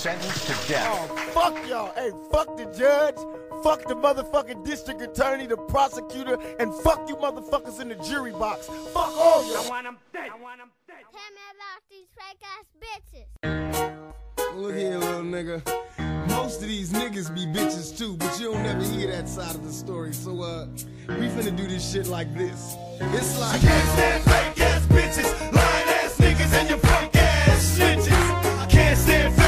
sentenced to death. Oh, fuck y'all. Hey, fuck the judge. Fuck the motherfucking district attorney, the prosecutor, and fuck you motherfuckers in the jury box. Fuck all y'all. I want them dead. I want them dead. Tell me about these fake ass bitches. Look here, little nigga. Most of these niggas be bitches too, but you don't never hear that side of the story. So, uh, we finna do this shit like this. It's like. I can't stand fake ass bitches, lying ass niggas, and your fake ass snitches. I can't stand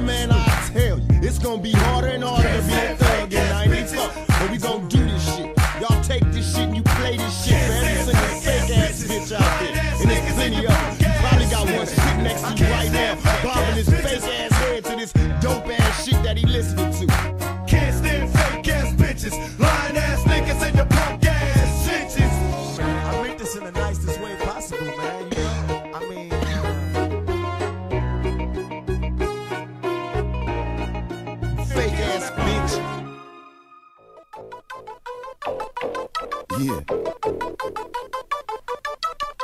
man. I tell you. It's gonna be harder and harder to be a thug in 94. But we gon' do this shit. Y'all take this shit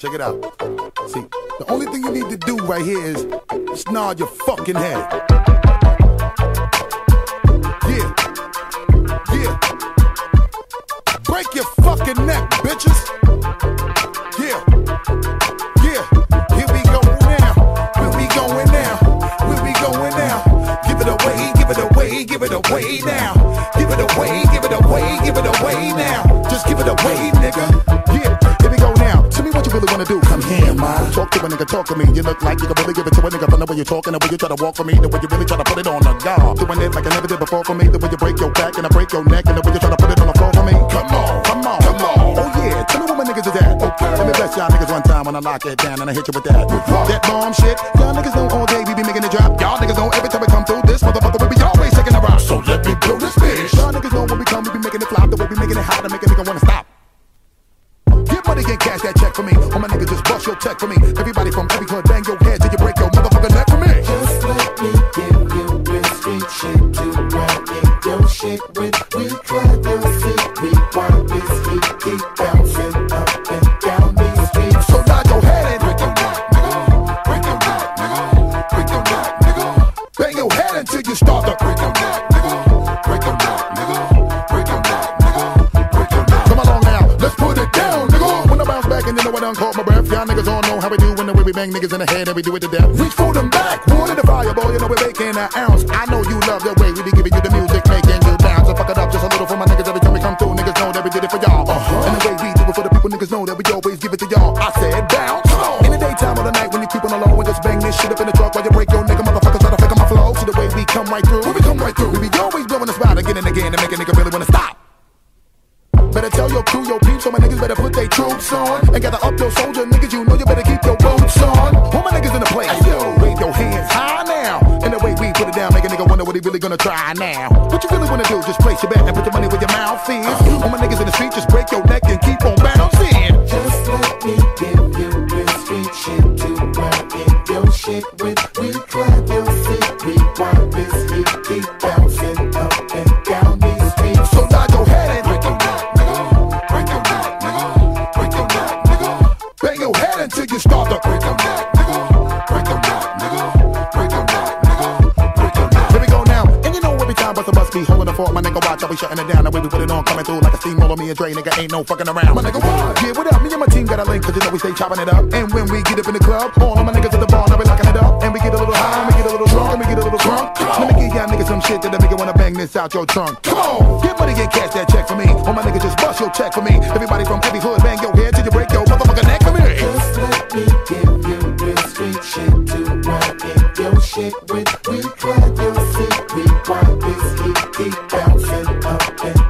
Check it out. See, the only thing you need to do right here is nod your fucking head. Me. You look like you can really give it to a nigga from the way you're talking, the way you try to walk for me, the way you really try to put it on the guard. Doing it like I never did before for me, the way you break your back and I break your neck, and the way you try to put it on the floor for me. Come on, come on, come on. Oh yeah, tell me what my niggas is at. Okay. Let me bless y'all niggas one time when I lock it down and I hit you with that. That bomb shit. Y'all niggas know all day we be making it drop. Y'all niggas know every time we come through this motherfucker we be always taking a rock. So let me blow this bitch. Y'all niggas know when we come we be making it flop, cash that check for me. All my niggas just bust your check for me. Everybody from every hood, bang your head till you break your motherfucking neck for me. Just let me give you real street shit to in your shit with. We try to see we want this heat keep bouncing bang niggas in the head and we do it to death. Reach for them back, wood in the fire, boy. You know we're making an ounce. I know you love the way we be giving you the music, making you bounce. So fuck it up just a little for my niggas every time we come through. Niggas know that we did it for y'all. Uh-huh. And the way we do it for the people, niggas know that we always give it to y'all. I said bounce. In the daytime or the night when you keep on the low and just bang this shit up in the truck while you break your nigga motherfuckers try to fake on my flow. See the way we come right through. We come right through, we be always blowing the spot again and again and make a nigga really wanna stop. Better tell your crew, your peeps, so my niggas better put their troops on. And gather up your soldier niggas, you know you better keep your boots on. All my niggas in the place, yo, wave your hands high now. And the way we put it down, make a nigga wonder what he really gonna try now. What you really wanna do? Just place your bet and put your money where your mouth is. All my niggas in the street, just break your neck and keep on bouncing. Just let me give you real street shit to run in your shit with. My nigga watch, I be shutting it down. The way we put it on, coming through like a steamroller. Me and Dre, nigga, ain't no fucking around. My nigga, what? Yeah, what up? Me and my team got a link, cause you know we stay chopping it up. And when we get up in the club, all of my niggas at the bar, now we locking it up. And we get a little high, and we get a little drunk, and we get a little drunk. Let me give y'all niggas some shit that make you wanna bang this out your trunk. Come on, get money, get cash that check for me. All my niggas just bust your check for me. Everybody from every hood, bang your head shit with. We your seat, we want this heat, keep bouncing up and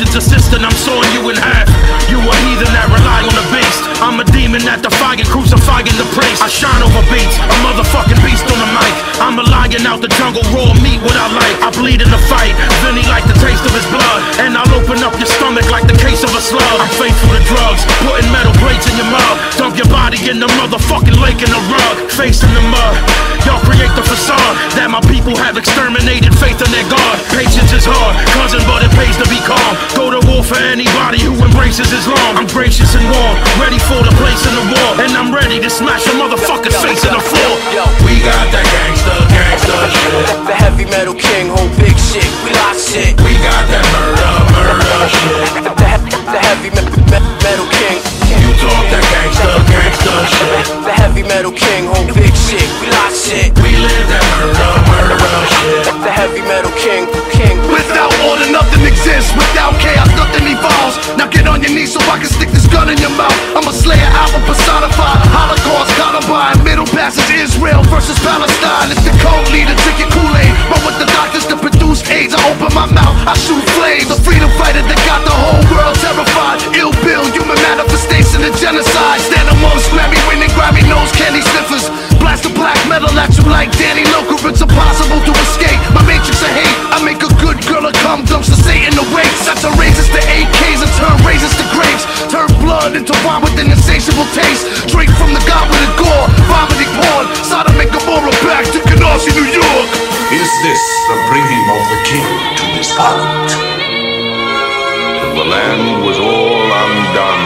a assistant, I'm sawing you in half. You a heathen that rely on the beast. I'm a demon that defying, crucifying the priest. I shine over beats, a motherfucking beast on the mic. I'm a lion out the jungle, raw meat what I like. I bleed in the fight, Vinny like the taste of his blood. And I'll open up your stomach like the case of a slug. I'm faithful to drugs, putting metal plates in your mouth. Dump your body in the motherfucking lake in the rug. Face in the mud. Y'all create the facade that my people have exterminated faith in their God. Patience is hard, cousin, for anybody who embraces Islam. I'm gracious and warm, ready for the place in the war. And I'm ready to smash a motherfucker's face in the floor. We got that gangsta shit. the heavy metal king. Whole big shit. We lock shit. We got that murder, murder shit. The, he- the heavy me- me- metal king. You talk that gangsta, gangsta shit. The heavy metal king. Whole big shit. We lock shit. We live that murder, murder shit. The heavy metal king. King. Without order, nothing exists. Without chaos, nothing evolves. Now get on your knees so I can stick this gun in your mouth. I'm a slayer, album personified. Holocaust, this? Till the land was all undone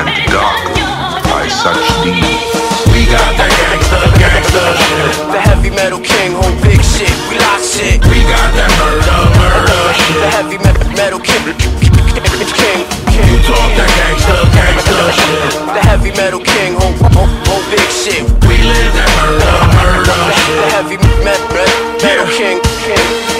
and darkened by such deeds. We got that gangsta, gangsta shit. The heavy metal king. Whole big shit. We lock shit. We got that murder, murder shit. The heavy me- metal king. King. You talk that gangster, gangster shit. The heavy metal king, whole, whole, whole big shit. We live that murder, murder shit. The heavy metal, metal king, king.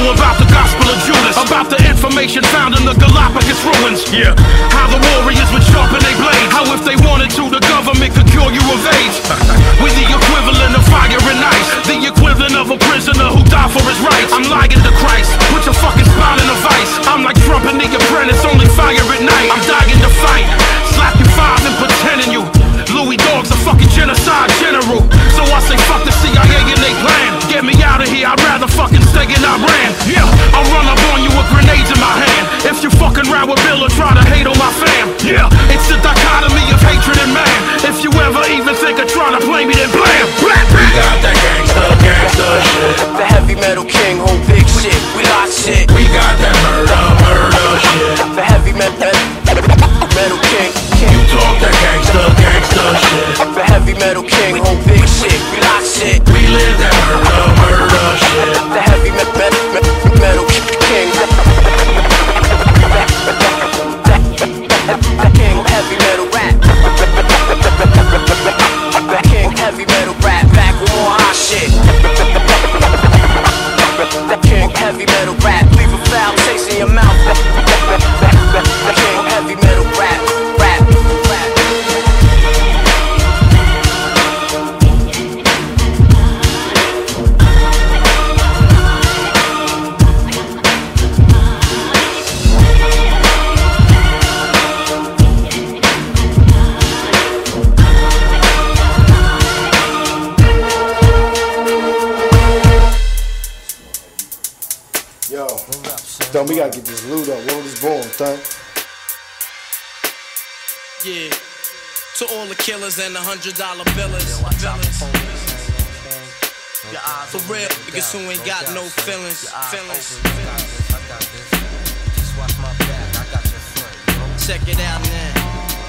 Know about the gospel of Judas, about the information found in the Galapagos ruins. Yeah, how the warriors would sharpen their blades. How if they wanted to, the government could cure you of AIDS. We're the equivalent of fire and ice, the equivalent of a prisoner who died for his rights. I'm lying to Christ, put your fucking spine in a vice. I'm like Trump and the apprentice, only fire at night. I'm dying to fight, slap you five and pretending you. Louis Dog's a fucking genocide I'd rather fucking stay in Iran. Yeah, I'll run up on you with grenades in my hand. If you fucking round with Bill or try to hate on my fam. Yeah, it's the dichotomy of hatred and man. If you ever even think of trying to play me, then blam, blam, We got that gangsta, gangsta shit. The heavy metal king, whole killers and the hundred dollar billers. For real, niggas who ain't got no feelings. Feelings. Check it out now.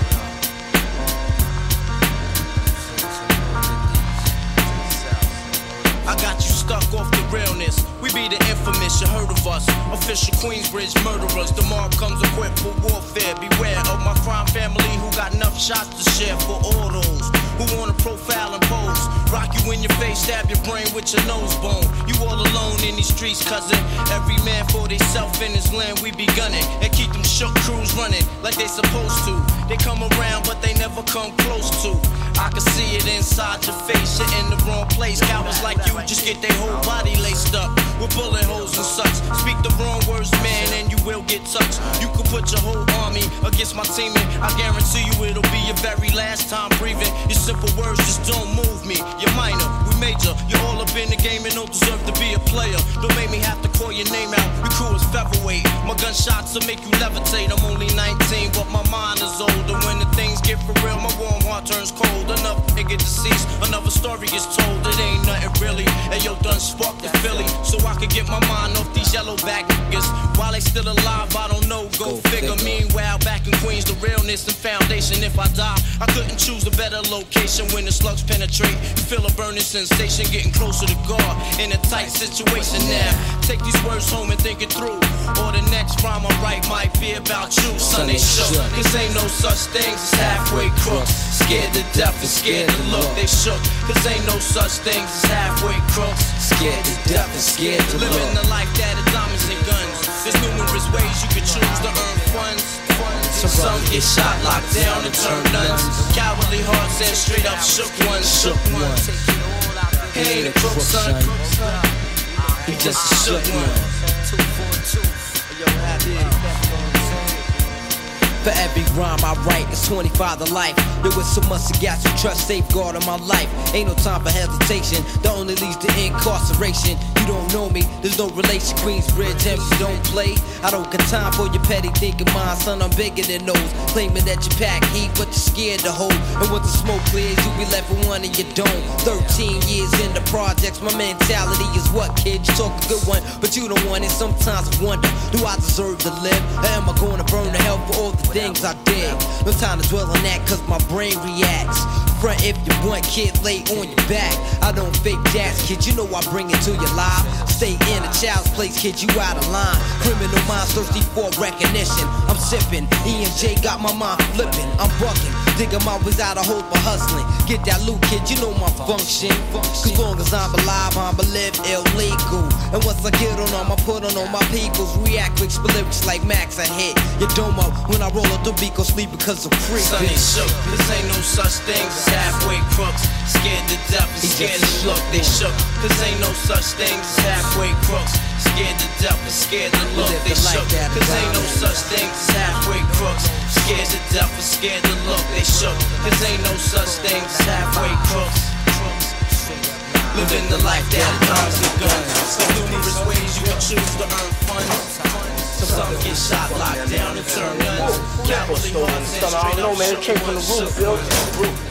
I got you stuck off the realness. We be the infamous, you heard of us. Official Queensbridge murderers. The mob comes equipped for warfare. Beware of my crime family who got enough shots to share for all those who wanna profile and pose. Rock you in your face, stab your brain with your nose bone. You all alone in these streets, cousin. Every man for theyself in his land, we be gunning. And keep them shook crews running like they supposed to. They come around, but they never come close to. I can see it inside your face, you're in the wrong place. Cowards like you just get their whole body laced up with bullet holes and such. Speak the wrong words, man, and you will get touched. You could put your whole army against my team, and I guarantee you it'll be your very last time breathing. Your simple words just don't move me. You're minor, we major. You're all up in the game and don't deserve to be a player. Don't make me have to call your name out. Your crew is featherweight. My gunshots will make you levitate. I'm only 19, but my mind is older. When the things get for real, my warm heart turns cold. Another nigga deceased, another story gets told. It ain't nothing really. And yo, done sparked the Philly, so I could get my mind off these yellow back niggas. While they still alive, I don't know. Go, figure. Meanwhile, back in Queens, the realness and foundation. If I die, I couldn't choose a better location when the slugs penetrate. You feel a burning sensation, getting closer to God in a tight situation now. Take these words home and think it through. Or the next rhyme I write might be about you, son. They shook. Cause ain't no such things as halfway crooks. Scared to death and scared to look. They shook. Cause ain't no such things as halfway crooks. Scared to death and scared to look. Living the life that is diamonds and guns. There's numerous ways you could choose to earn funds. Some get shot, locked down, and turn nuns. Cowardly hearts and straight up shook ones. Shook ones. He ain't a crook, son. He just a shook one. For every rhyme I write, it's 25 to life. There was so much I got to trust, safeguard in my life. Ain't no time for hesitation, that only leads to incarceration. Don't know me, there's no relation. Queensbridge, and you don't play. I don't got time for your petty thinking, mind, son. I'm bigger than those. Claiming that you pack heat, but you're scared to hold. And when the smoke clears, you be left with one and you don't. 13 years in the projects, my mentality is what, kid? You talk a good one, but you don't want it. Sometimes I wonder, do I deserve to live? Or am I gonna burn to hell for all the things I did? No time to dwell on that, cause my brain reacts. Front if you want, kid, lay on your back. I don't fake jazz, kid, you know I bring it to your life. Stay in a child's place, kid, you out of line. Criminal minds thirsty for recognition. I'm sipping, E and J got my mind flipping. I'm bucking, Dig 'em out without a hope for hustling. Get that loot, kid, you know my function. Cause long as I'm alive, I'm live illegal. And once I get on them, I put on all my peoples. React with lyrics like Max, I hit your domo. When I roll up the beat, go sleep because I'm free. Ain't shook. This ain't no such thing as halfway crooks. Scared to death and scared to look. They shook. This ain't no such thing as halfway crooks. Scared to death and scared to look. They shook. Cause ain't no such thing as halfway crooks. Scared to death and scared to look. They shook. Cause ain't no such thing as halfway crooks. Living the life that comes with guns. So numerous ways you can choose to earn funds. Some get shot, locked down, and turn guns. Cowardly ones and Son, I don't know, man. It came from the roof, Bill.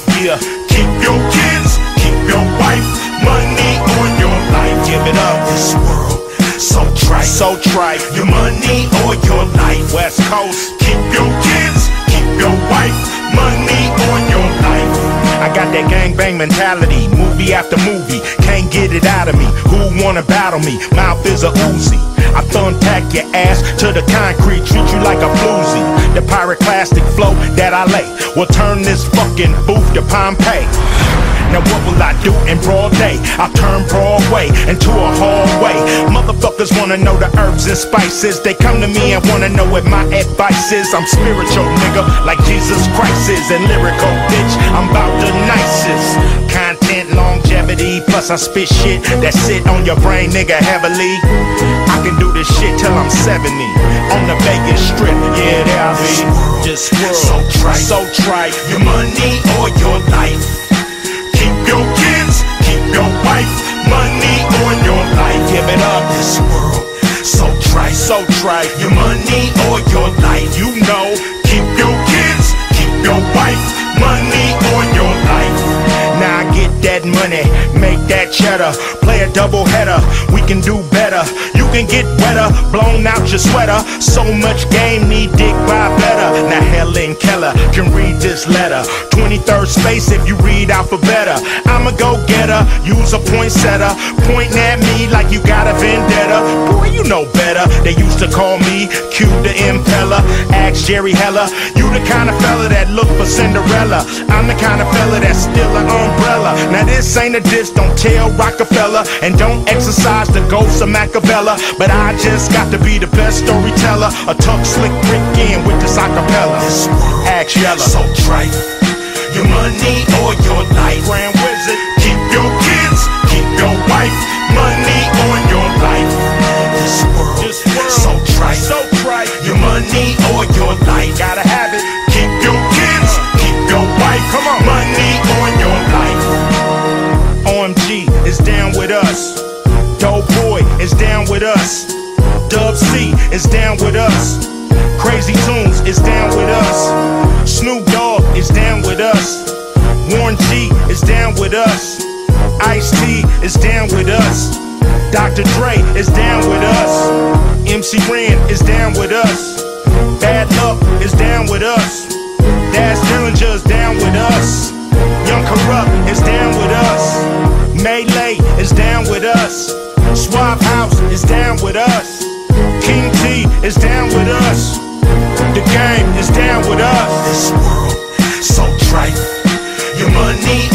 Yeah. Keep your kids, keep your wife. Money or your life. Give it up. This world so trite. So trite. Your money or your life. West Coast. Keep your kids, keep your wife. Money or your life. I got that gangbang mentality, movie after movie. Can't get it out of me. Who wanna battle me? Mouth is a Uzi. I thumbtack your ass to the concrete, treat you like a floozy. The pyroclastic flow that I lay will turn this fucking booth to Pompeii. Now what will I do in broad day? I'll turn Broadway into a hallway. Motherfuckers wanna know the herbs and spices. They come to me and wanna know what my advice is. I'm spiritual, nigga, like Jesus Christ is. And lyrical, bitch, I'm about the nicest. Content, longevity, plus I spit shit that sit on your brain, nigga, heavily. I can do this shit till I'm 70. On the Vegas Strip, yeah, there I be. This world, so trite, so trite. Your money or your life. Keep your kids, keep your wife, money or your life. Give it up. This world, so trite, so trite. Your money or your life. You know, keep your kids, keep your wife, money or your life. Now I get that money, make that cheddar, play a double header. We can do better. Can get wetter, blown out your sweater. So much game, need dick by better. Now Helen Keller can read this letter. 23rd space if you read alphabeta. I'm a go getter, use a point setter. pointing at me like you got a vendetta. Boy, you know better. They used to call me Q the Impeller. Ask Jerry Heller, you the kind of fella that look for Cinderella. I'm the kind of fella that's still an umbrella. Now this ain't a diss, don't tell Rockefeller, and don't exercise the ghost of Machiavella. But I just got to be the best storyteller. A tuck slick Rick in with this acapella. Ask Yella. So trite. Your money or your life. Grand Wizard. Keep your kids, keep your wife. Is down with us. Crazy Toones is down with us. Snoop Dogg is down with us. Warren G is down with us. Ice T is down with us. Dr. Dre is down with us. MC Ren is down with us. Bad Lucc is down with us. Daz Dillinger is down with us. Young Kurupt is down with us. Melee is down with us. Swap House is down with us is down with us. The game is down with us. This world so trite. Your money